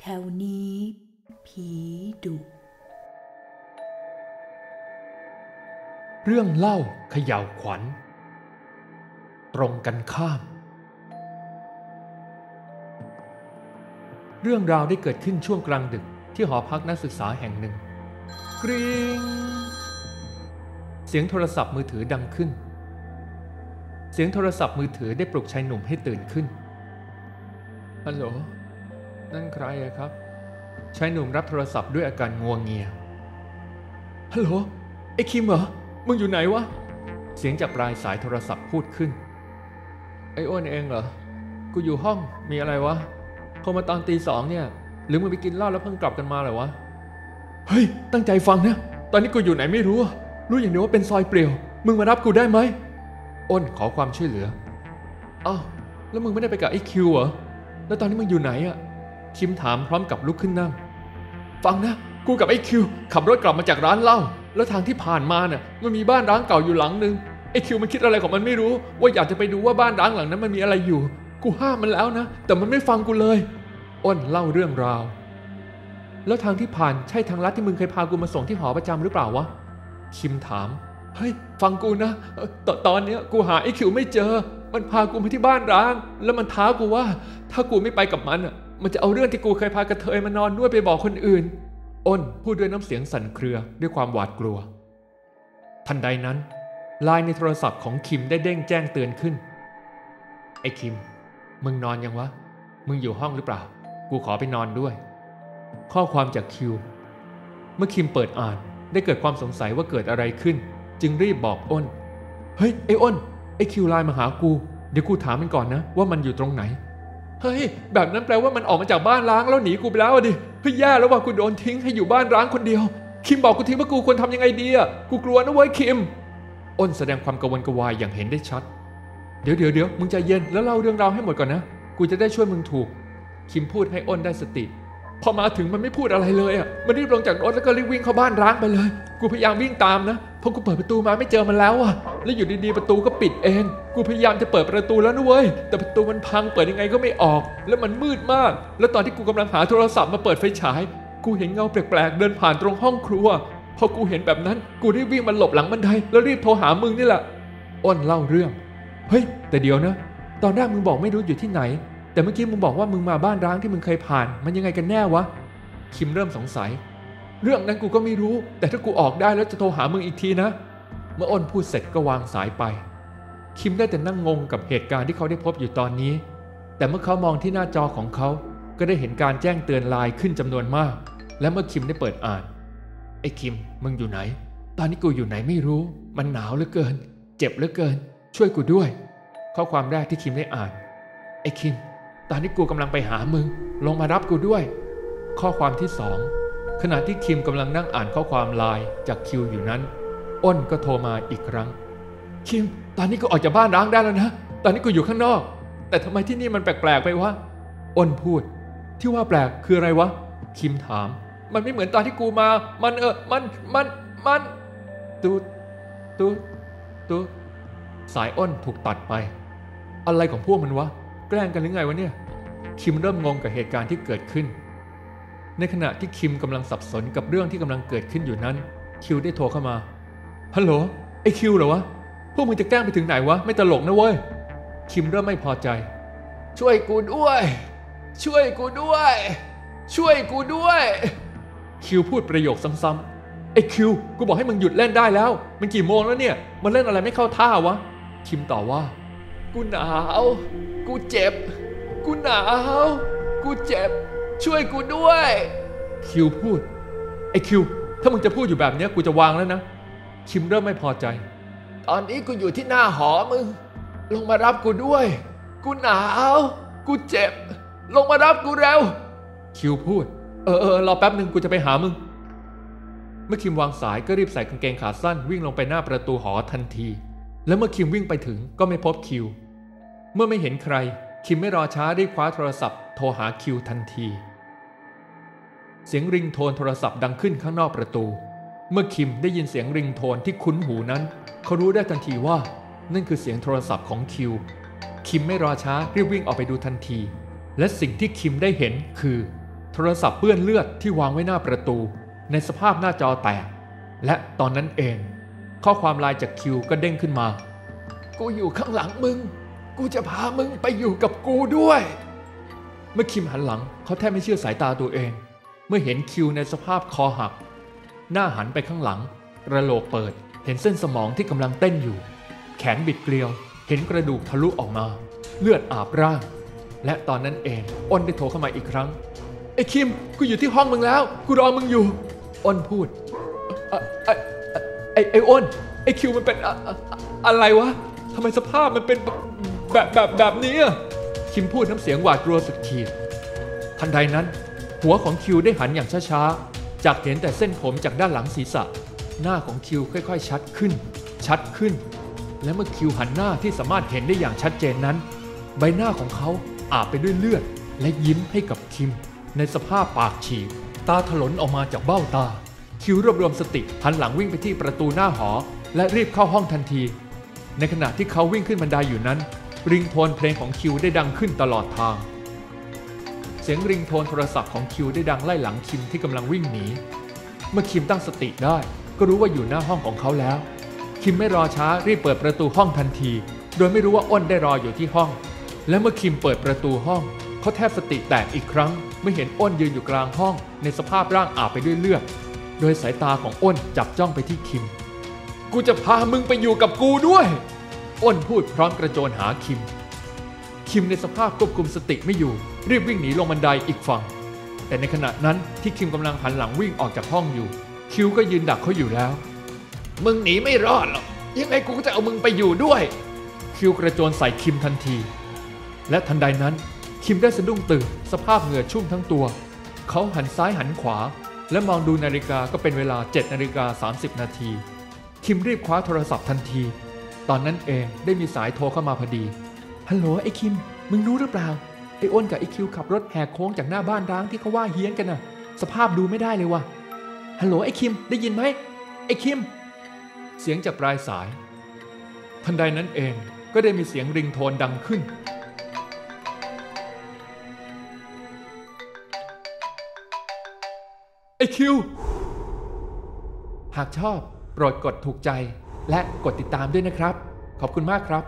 แถวนี้ ผีดุ เรื่องเล่าเขย่าวขวัญ ตรงกันข้าม เรื่องราวได้เกิดขึ้นช่วงกลางดึกที่หอพักนักศึกษาแห่งหนึ่ง กริงเสียงโทรศัพท์มือถือดังขึ้น เสียงโทรศัพท์มือถือได้ปลุกชายหนุ่มให้ตื่นขึ้นฮัลโหล นั่นใครอะครับชายหนุ่มรับโทรศัพท์ด้วยอาการงัวงเงียฮัลโหลไอ้คิมเหรอ มึงอยู่ไหนวะ เสียงจากปลายสายโทรศัพท์พูดขึ้น ไอ้อ้วนเองเหรอ กูอยู่ห้องมีอะไรวะโทรมาตอนตีสองเนี่ย หรือมึงไปกินเหล้าแล้วเพิ่งกลับกันมาเหรอวะ เฮ้ย ตั้งใจฟังนะ ตอนนี้กูอยู่ไหนไม่รู้อะรู้อย่างเดียวว่าเป็นซอยเปลี่ยว มึงมารับกูได้ไหมอ้นขอความช่วยเหลืออ้าวแล้วมึงไม่ได้ไปกับไอ้คิวเหรอ แล้วตอนนี้มึงอยู่ไหนอะ คิมถามพร้อมกับลุกขึ้นนั่ง ฟังนะ กูกับไอ้คิวขับรถกลับมาจากร้านเหล้าแล้วทางที่ผ่านมาเนี่ยมันมีบ้านร้างเก่าอยู่หลังนึงไอ้คิวมันคิดอะไรของมันไม่รู้ ว่าอยากจะไปดูว่าบ้านร้างหลังนั้นมันมีอะไรอยู่ กูห้ามมันแล้วนะ แต่มันไม่ฟังกูเลยอ้นเล่าเรื่องราว แล้วทางที่ผ่านใช่ทางลัดที่มึงเคยพากูมาส่งที่หอประจำหรือเปล่าวะคิมถามเฮ้ยฟังกูนะตตอนเนี้ยกูหาไอ้คิวไม่เจอ มันพากูมาที่บ้านร้าง แล้วมันท้ากูว่า ถ้ากูไม่ไปกับมันอะ มันจะเอาเรื่องที่กูเคยพากระเทยมานอนด้วยไปบอกคนอื่น อ้นพูดด้วยน้ำเสียงสั่นเครือด้วยความหวาดกลัว ทันใดนั้นลน์ในโทรศัพท์ของคิมได้เด้งแจ้งเตือนขึ้น ไอ้คิม มึงนอนยังวะ มึงอยู่ห้องหรือเปล่า กูขอไปนอนด้วย ข้อความจากคิว เมื่อคิมเปิดอ่านได้เกิดความสงสัยว่าเกิดอะไรขึ้น จึงรีบบอกอ้น เฮ้ยไอ้อ้น ไอ้คิวไลน์มาหากู เดี๋ยวกูถามมันก่อนนะ ว่ามันอยู่ตรงไหน เฮ้ย แบบนั้นแปลว่ามันออกมาจากบ้านร้างแล้วหนีกูไปแล้วอะดิเฮ้ยแย่แล้วว่ากูโดนทิ้งให้อยู่บ้านร้างคนเดียว คิมบอกกูทีว่ากูควรทำยังไงดีอะกูกลัวนะเว้ยคิม อ้นแสดงความกระวนกวายอย่างเห็นได้ชัด เดี๋ยวเดี๋ยวเดี๋ยวมึงใจเย็นแล้วเล่าเรื่องราวให้หมดก่อนนะ กูจะได้ช่วยมึงถูก คิมพูดให้อ้นได้สติ พอมาถึงมันไม่พูดอะไรเลยอะ มันรีบลงจากรถแล้วก็รีบวิ่งเข้าบ้านร้างไปเลย กูพยายามวิ่งตามนะ พอกูเปิดประตูมาไม่เจอมันแล้วอะ แล้วอยู่ดีๆประตูก็ปิดเอง กูพยายามจะเปิดประตูแล้วนะเว้ย แต่ประตูมันพังเปิดยังไงก็ไม่ออก แล้วมันมืดมาก แล้วตอนที่กูกำลังหาโทรศัพท์มาเปิดไฟฉาย กูเห็นเงาแปลกๆเดินผ่านตรงห้องครัว พอกูเห็นแบบนั้น กูรีบวิ่งมาหลบหลังบันไดแล้วรีบโทรหามึงนี่แหละ อ้นเล่าเรื่อง เฮ้ย แต่เดี๋ยวนะ ตอนแรกมึงบอกไม่รู้อยู่ที่ไหน แต่เมื่อกี้มึงบอกว่ามึงมาบ้านร้างที่มึงเคยผ่าน มันยังไงกันแน่วะ คิมเริ่มสงสัย เรื่องนั้นกูก็ไม่รู้ แต่ถ้ากูออกได้แล้วจะโทรหามึงอีกทีนะ เมื่ออ้นพูดเสร็จก็วางสายไป คิมได้แต่นั่งงงกับเหตุการณ์ที่เขาได้พบอยู่ตอนนี้ แต่เมื่อเขามองที่หน้าจอของเขา ก็ได้เห็นการแจ้งเตือนไลน์ขึ้นจำนวนมาก และเมื่อคิมได้เปิดอ่าน ไอ้คิม มึงอยู่ไหน ตอนนี้กูอยู่ไหนไม่รู้ มันหนาวเหลือเกิน เจ็บเหลือเกิน ช่วยกูด้วย ข้อความแรกที่คิมได้อ่าน ไอ้คิม ตอนนี้กูกำลังไปหามึง ลงมารับกูด้วย ข้อความที่สองขณะที่คิมกำลังนั่งอ่านข้อความไลน์จากคิวอยู่นั้น อ้นก็โทรมาอีกครั้ง คิม ตอนนี้กูออกจากบ้านร้างได้แล้วนะ ตอนนี้กูอยู่ข้างนอก แต่ทำไมที่นี่มันแปลกๆไปวะ อ้นพูด ที่ว่าแปลกคืออะไรวะ คิมถาม มันไม่เหมือนตอนที่กูมา มันเออ มัน มัน มันตูดตูดตูดสายอ้นถูกตัดไป อะไรของพวกมันวะ แกล้งกันหรือไงวะเนี่ย คิมเริ่มงงกับเหตุการณ์ที่เกิดขึ้น ในขณะที่คิมกำลังสับสนกับเรื่องที่กำลังเกิดขึ้นอยู่นั้น คิวได้โทรเข้ามา ฮัลโหลไอคิวเหรอวะ พวกมึงจะแกล้งไปถึงไหนวะ ไม่ตลกนะเว้ย คิมเริ่มไม่พอใจ ช่วยกูด้วย ช่วยกูด้วย ช่วยกูด้วย คิวพูดประโยคซ้ำๆไอคิวกูบอกให้มึงหยุดเล่นได้แล้ว มันกี่โมงแล้วเนี่ย มันเล่นอะไรไม่เข้าท่าวะ คิมต่อว่า กูหนาว กูเจ็บ กูหนาว กูเจ็บ ช่วยกูด้วย คิวพูด ไอคิว ถ้ามึงจะพูดอยู่แบบเนี้ยกูจะวางแล้วนะ คิมเริ่มไม่พอใจ ตอนนี้กูอยู่ที่หน้าหอมึง ลงมารับกูด้วย กูหนาว กูเจ็บ ลงมารับกูเร็ว คิวพูด เออเออรอแป๊บหนึ่งกูจะไปหามึง เมื่อคิมวางสายก็รีบใส่กางเกงขาสั้นวิ่งลงไปหน้าประตูหอทันที และเมื่อคิมวิ่งไปถึงก็ไม่พบคิว เมื่อไม่เห็นใคร คิมไม่รอช้าได้คว้าโทรศัพท์ โทรหาคิวทันที เสียงริงโทนโทรศัพท์ดังขึ้นข้างนอกประตู เมื่อคิมได้ยินเสียงริงโทนที่คุ้นหูนั้น เขารู้ได้ทันทีว่านั่นคือเสียงโทรศัพท์ของคิว คิมไม่รอช้ารีบวิ่งออกไปดูทันที และสิ่งที่คิมได้เห็นคือ โทรศัพท์เปื้อนเลือดที่วางไว้หน้าประตู ในสภาพหน้าจอแตก และตอนนั้นเอง ข้อความไลน์จากคิวก็เด้งขึ้นมา กูอยู่ข้างหลังมึง กูจะพามึงไปอยู่กับกูด้วย เมื่อคิมหันหลังเขาแทบไม่เชื่อสายตาตัวเอง เมื่อเห็นคิวในสภาพคอหัก หน้าหันไปข้างหลัง กระโหลกเปิด เห็นเส้นสมองที่กำลังเต้นอยู่ แขนบิดเกลียว เห็นกระดูกทะลุออกมา เลือดอาบร่าง และตอนนั้นเองอ้นได้โทรเข้ามาอีกครั้ง ไอ้คิม กูอยู่ที่ห้องมึงแล้ว กูรอมึงอยู่ อ้นพูดเอ่อไอ้ไอ้ไอ้อ้น ไอ้คิวมันเป็นอะอะอะอะไรวะทำไมสภาพมันเป็นแบบแบบแบบนี้อะคิมพูดน้ำเสียงหวาดกลัวสุดขีด ทันใดนั้น หัวของคิวได้หันอย่างช้าๆ จากเห็นแต่เส้นผมจากด้านหลังศีรษะ หน้าของคิวค่อยๆ ชัดขึ้น ชัดขึ้น และเมื่อคิวหันหน้าที่สามารถเห็นได้อย่างชัดเจนนั้น ใบหน้าของเขาอาบไปด้วยเลือด และยิ้มให้กับคิม ในสภาพปากฉีกตาถลนออกมาจากเบ้าตา คิวรวบรวมสติหันหลังวิ่งไปที่ประตูหน้าหอ และรีบเข้าห้องทันที ในขณะที่เขาวิ่งขึ้นบันไดอยู่นั้น ริงโทนเพลงของคิวได้ดังขึ้นตลอดทาง สียงริงโทนโทรศัพท์ของคิวได้ดังไล่หลังคิมที่กำลังวิ่งหนี เมื่อคิมตั้งสติได้ ก็รู้ว่าอยู่หน้าห้องของเขาแล้ว คิมไม่รอช้ารีบเปิดประตูห้องทันที โดยไม่รู้ว่าอ้นได้รออยู่ที่ห้อง และเมื่อคิมเปิดประตูห้อง เขาแทบสติแตกอีกครั้งเมื่อเห็นอ้นยืนอยู่กลางห้อง ในสภาพร่างอาบไปด้วยเลือด โดยสายตาของอ้นจับจ้องไปที่คิม กูจะพามึงไปอยู่กับกูด้วย อ้นพูดพร้อมกระโจนหาคิม คิมในสภาพควบคุมสติไม่อยู่ รีบวิ่งหนีลงบันไดอีกฝั่ง แต่ในขณะนั้นที่คิมกำลังหันหลังวิ่งออกจากห้องอยู่ คิวก็ยืนดักเขาอยู่แล้ว มึงหนีไม่รอดหรอกยังไงกูก็จะเอามึงไปอยู่ด้วย คิวกระโจนใส่คิมทันที และทันใดนั้น คิมได้สะดุ้งตื่นสภาพเหงื่อชุ่มทั้งตัว เขาหันซ้ายหันขวา และมองดูนาฬิกาก็เป็นเวลา7นาฬิกา30 นาทีคิมรีบคว้าโทรศัพท์ทันที ตอนนั้นเองได้มีสายโทรเข้ามาพอดี ฮัลโหลไอ้คิม มึงรู้หรือเปล่า ไอ้อ้นกับไอ้คิวขับรถแหกโค้งจากหน้าบ้านร้างที่เขาว่าเฮี้ยนกันน่ะ สภาพดูไม่ได้เลยว่ะ ฮัลโหลไอ้คิมได้ยินไหม ไอ้คิม เสียงจากปลายสาย ทันใดนั้นเองก็ได้มีเสียงริงโทนดังขึ้น ไอคิว หากชอบโปรดกดถูกใจและกดติดตามด้วยนะครับ ขอบคุณมากครับ